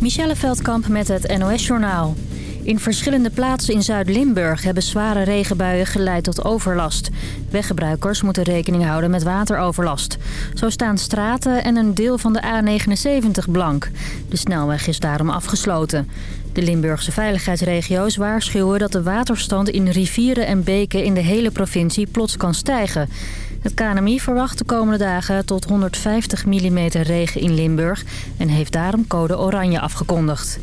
Michelle Veldkamp met het NOS-journaal. In verschillende plaatsen in Zuid-Limburg hebben zware regenbuien geleid tot overlast. Weggebruikers moeten rekening houden met wateroverlast. Zo staan straten en een deel van de A79 blank. De snelweg is daarom afgesloten. De Limburgse veiligheidsregio's waarschuwen dat de waterstand in rivieren en beken in de hele provincie plots kan stijgen. Het KNMI verwacht de komende dagen tot 150 mm regen in Limburg en heeft daarom code oranje afgekondigd.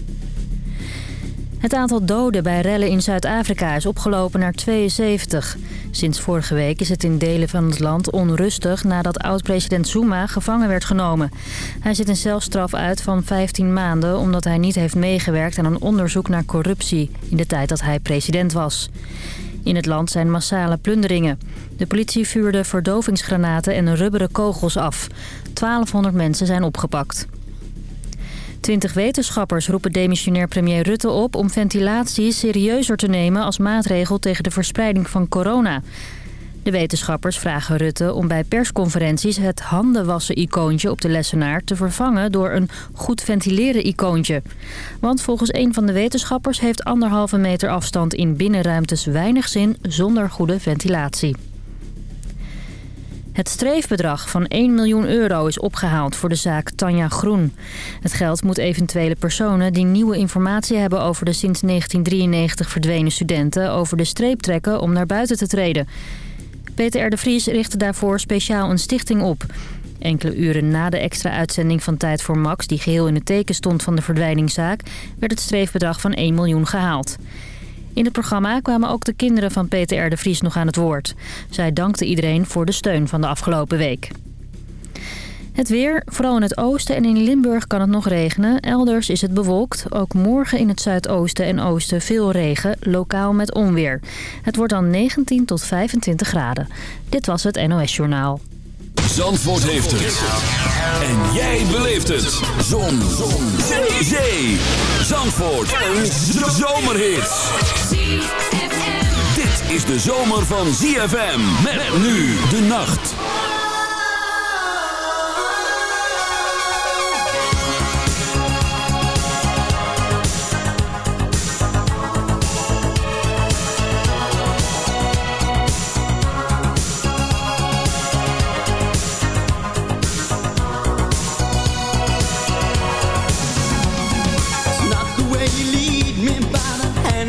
Het aantal doden bij rellen in Zuid-Afrika is opgelopen naar 72. Sinds vorige week is het in delen van het land onrustig nadat oud-president Zuma gevangen werd genomen. Hij zit een celstraf uit van 15 maanden omdat hij niet heeft meegewerkt aan een onderzoek naar corruptie in de tijd dat hij president was. In het land zijn massale plunderingen. De politie vuurde verdovingsgranaten en rubberen kogels af. 1200 mensen zijn opgepakt. Twintig wetenschappers roepen demissionair premier Rutte op om ventilatie serieuzer te nemen als maatregel tegen de verspreiding van corona. De wetenschappers vragen Rutte om bij persconferenties het handenwassen-icoontje op de lessenaar te vervangen door een goed ventileren-icoontje. Want volgens een van de wetenschappers heeft anderhalve meter afstand in binnenruimtes weinig zin zonder goede ventilatie. Het streefbedrag van 1 miljoen euro is opgehaald voor de zaak Tanja Groen. Het geld moet eventuele personen die nieuwe informatie hebben over de sinds 1993 verdwenen studenten over de streep trekken om naar buiten te treden. Peter de Vries richtte daarvoor speciaal een stichting op. Enkele uren na de extra uitzending van Tijd voor Max... die geheel in het teken stond van de verdwijningszaak... werd het streefbedrag van 1 miljoen gehaald. In het programma kwamen ook de kinderen van Peter de Vries nog aan het woord. Zij dankte iedereen voor de steun van de afgelopen week. Het weer, vooral in het oosten en in Limburg kan het nog regenen. Elders is het bewolkt. Ook morgen in het zuidoosten en oosten veel regen, lokaal met onweer. Het wordt dan 19 tot 25 graden. Dit was het NOS Journaal. Zandvoort heeft het. En jij beleeft het. Zon. Zon. Zee. Zee. Zandvoort. Een zomerhit. Dit is de zomer van ZFM. Met nu de nacht.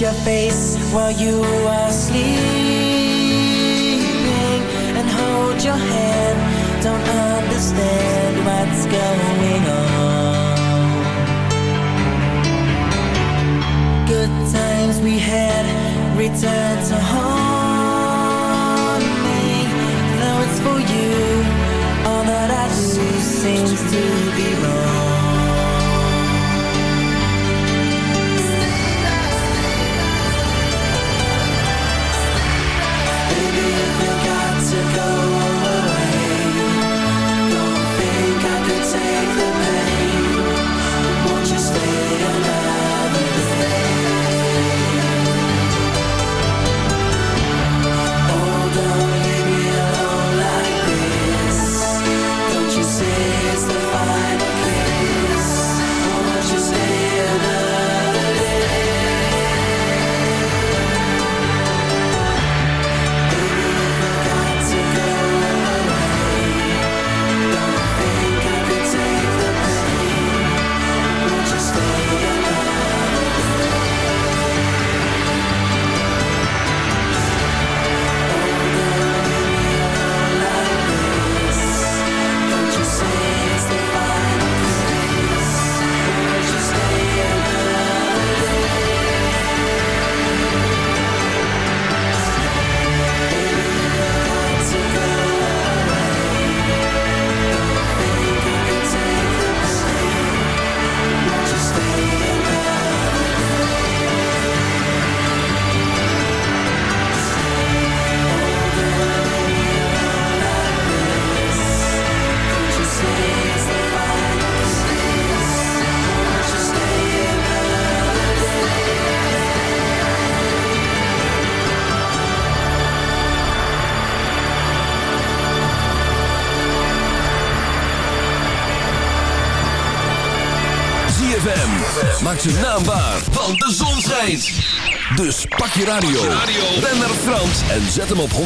your face while you are asleep. Maak zijn naam waar, want de zon schijnt. Dus pak je radio. Ben naar Frans en zet hem op 106.9. 106.9.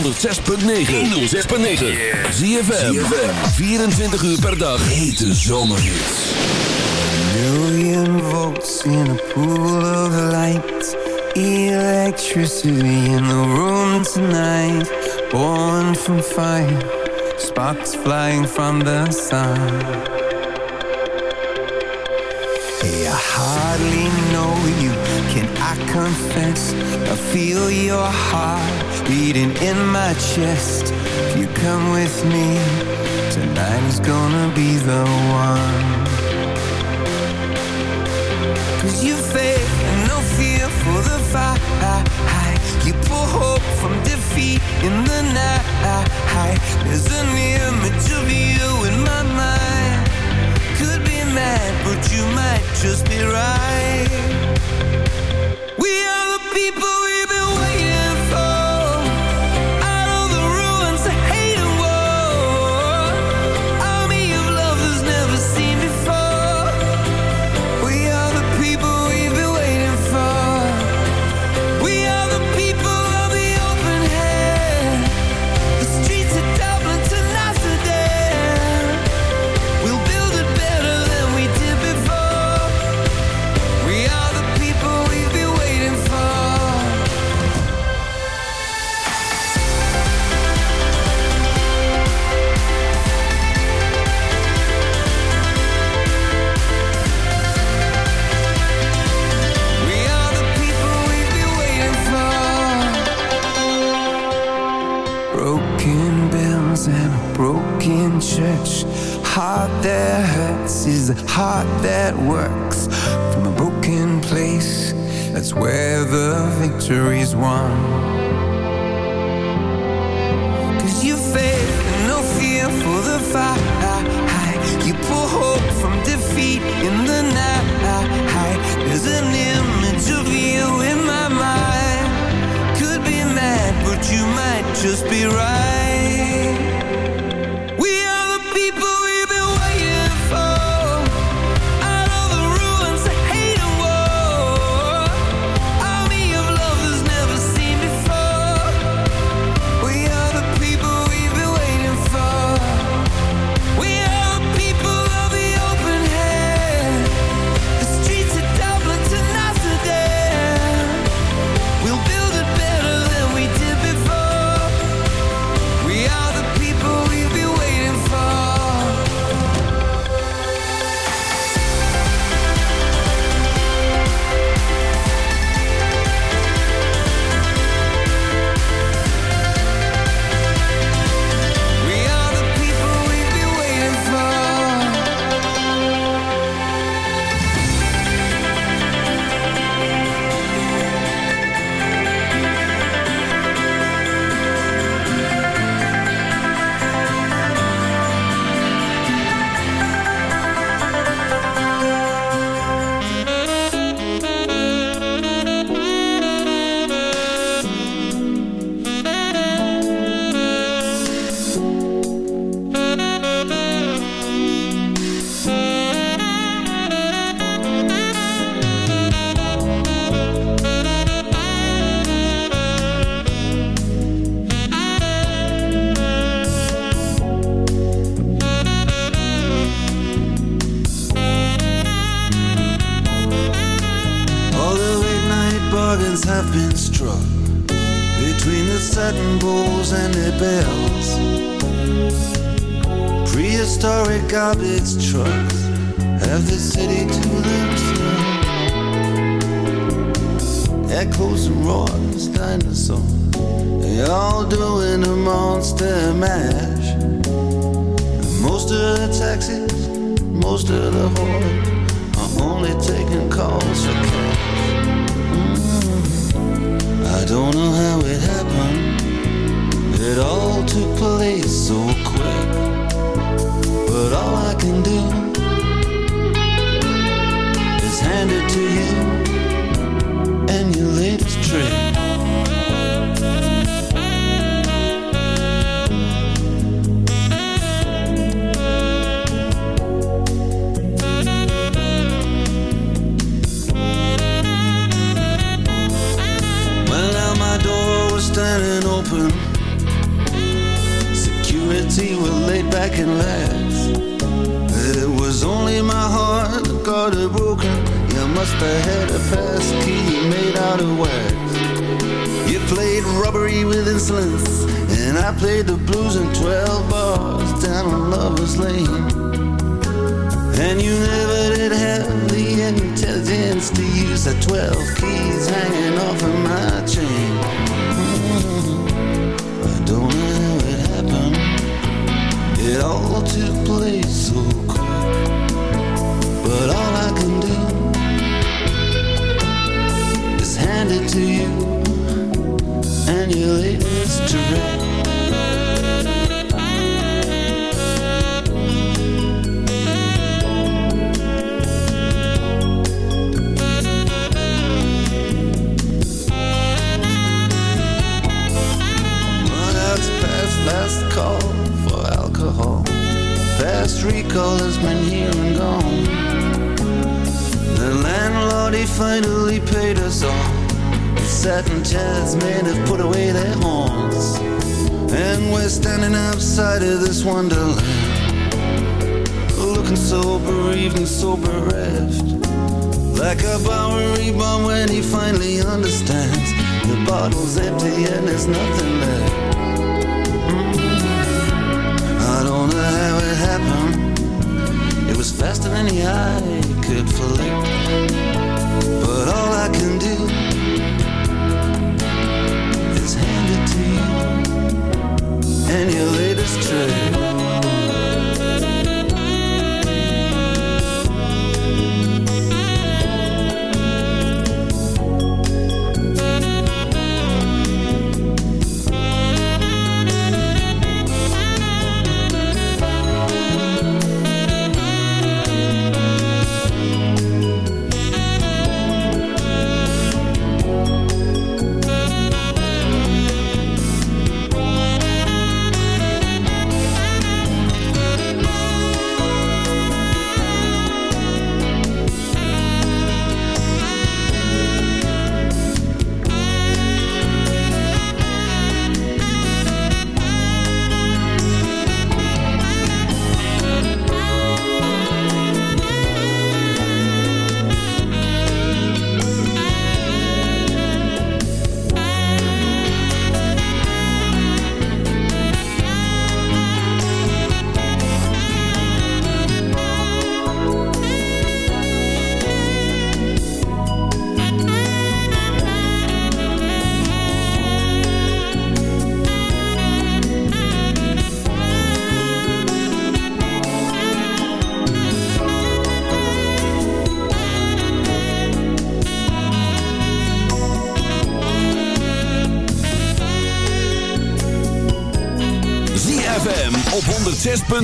Zie je 24 uur per dag. Hete zomerhits. Million volts in a pool of light. Electricity in the room tonight. Born from fire. Sparks flying from the sun. hardly know you. Can I confess? I feel your heart beating in my chest. If you come with me Tonight is gonna be the one. Cause you faith and no fear for the fight. You pull hope from defeat in the night. There's an image of you in my mind mad, but you might just be right.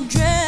hundred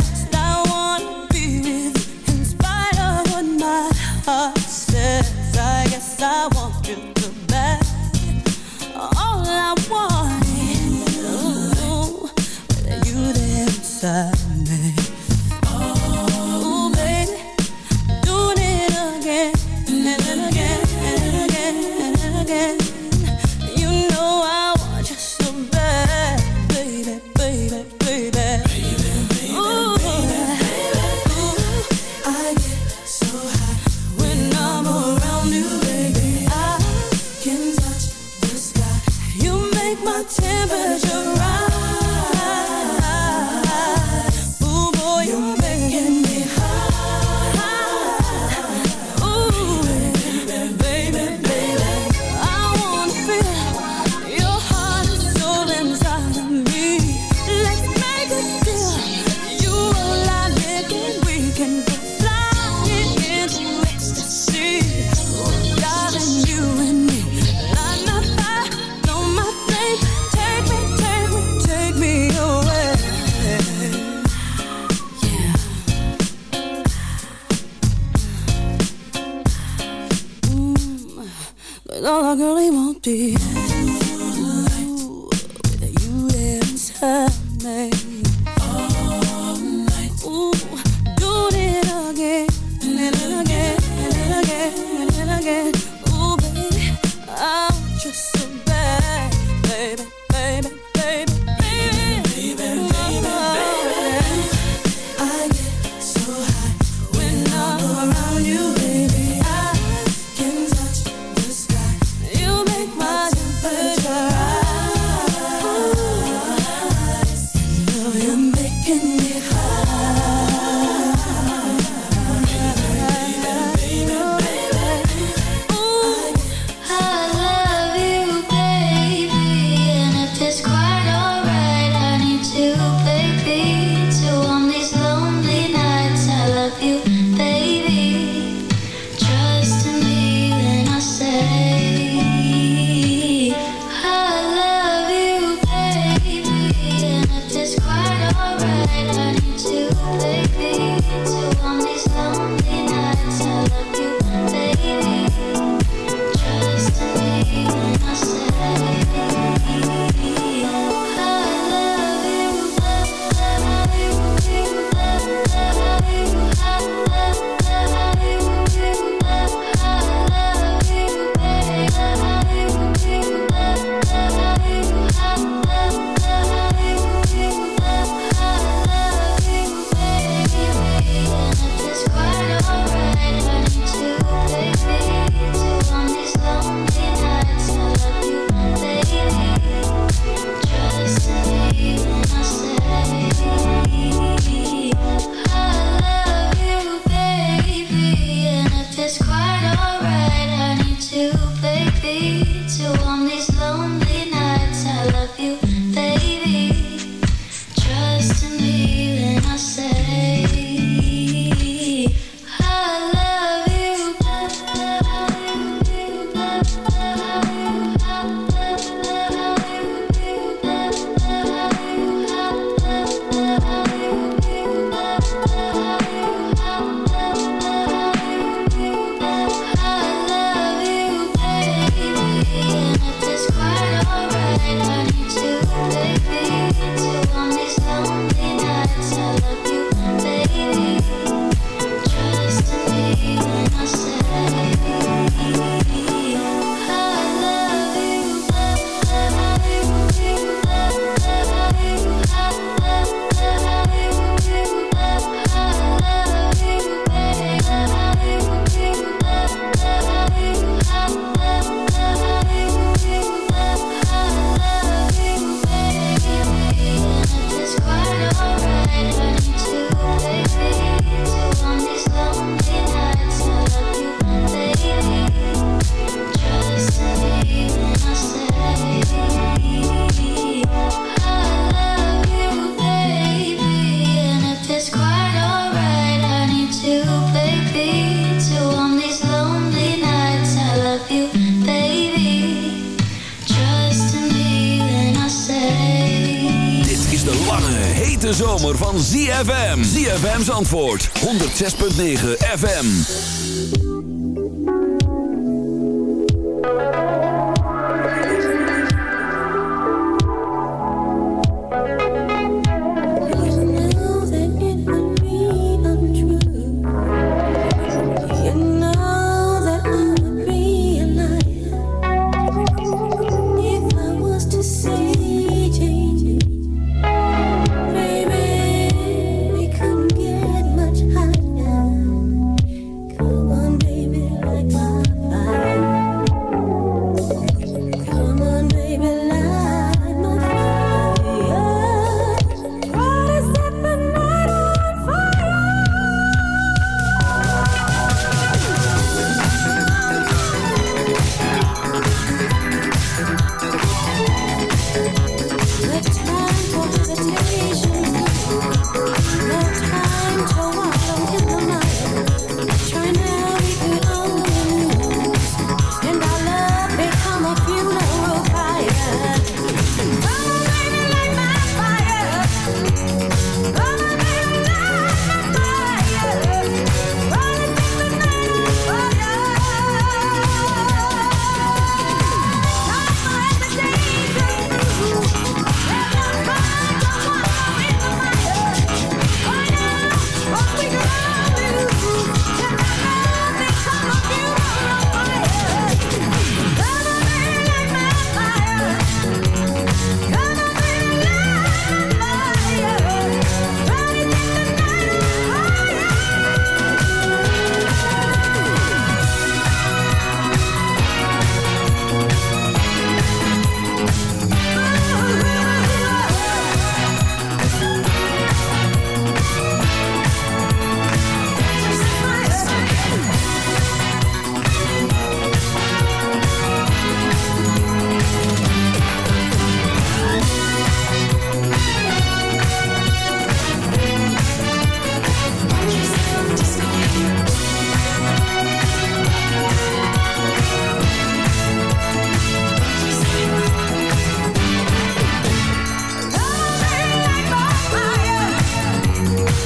ZFM's antwoord, 106.9 FM.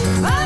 Ah.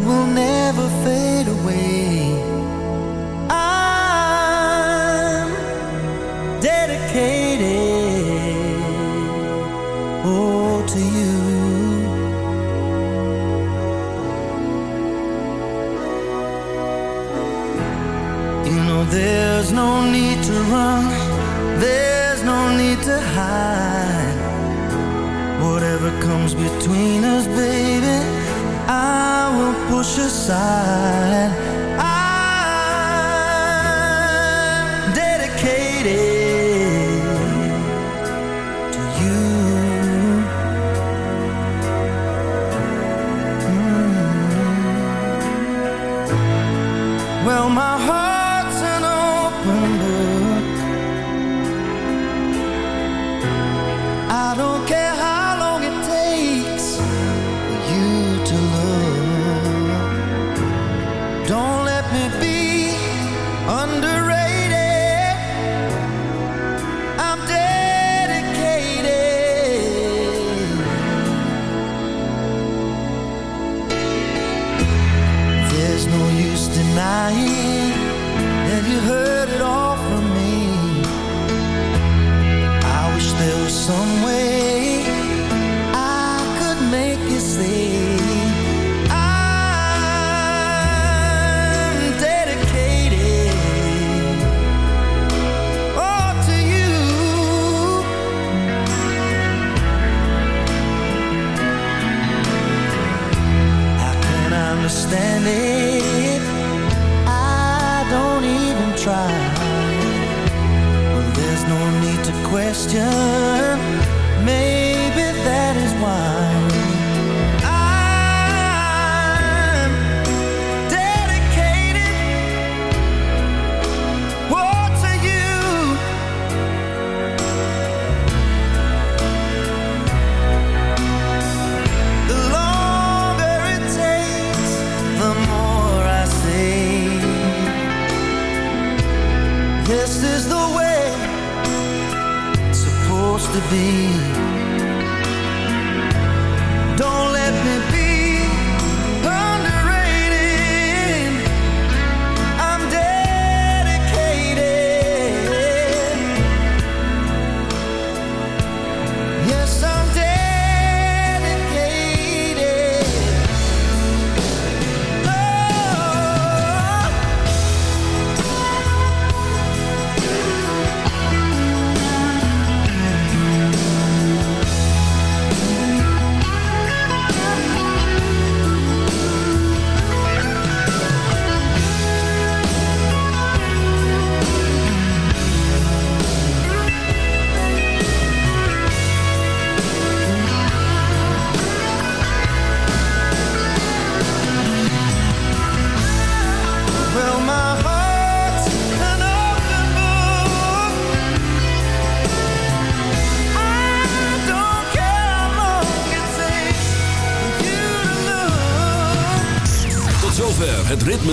We'll never question.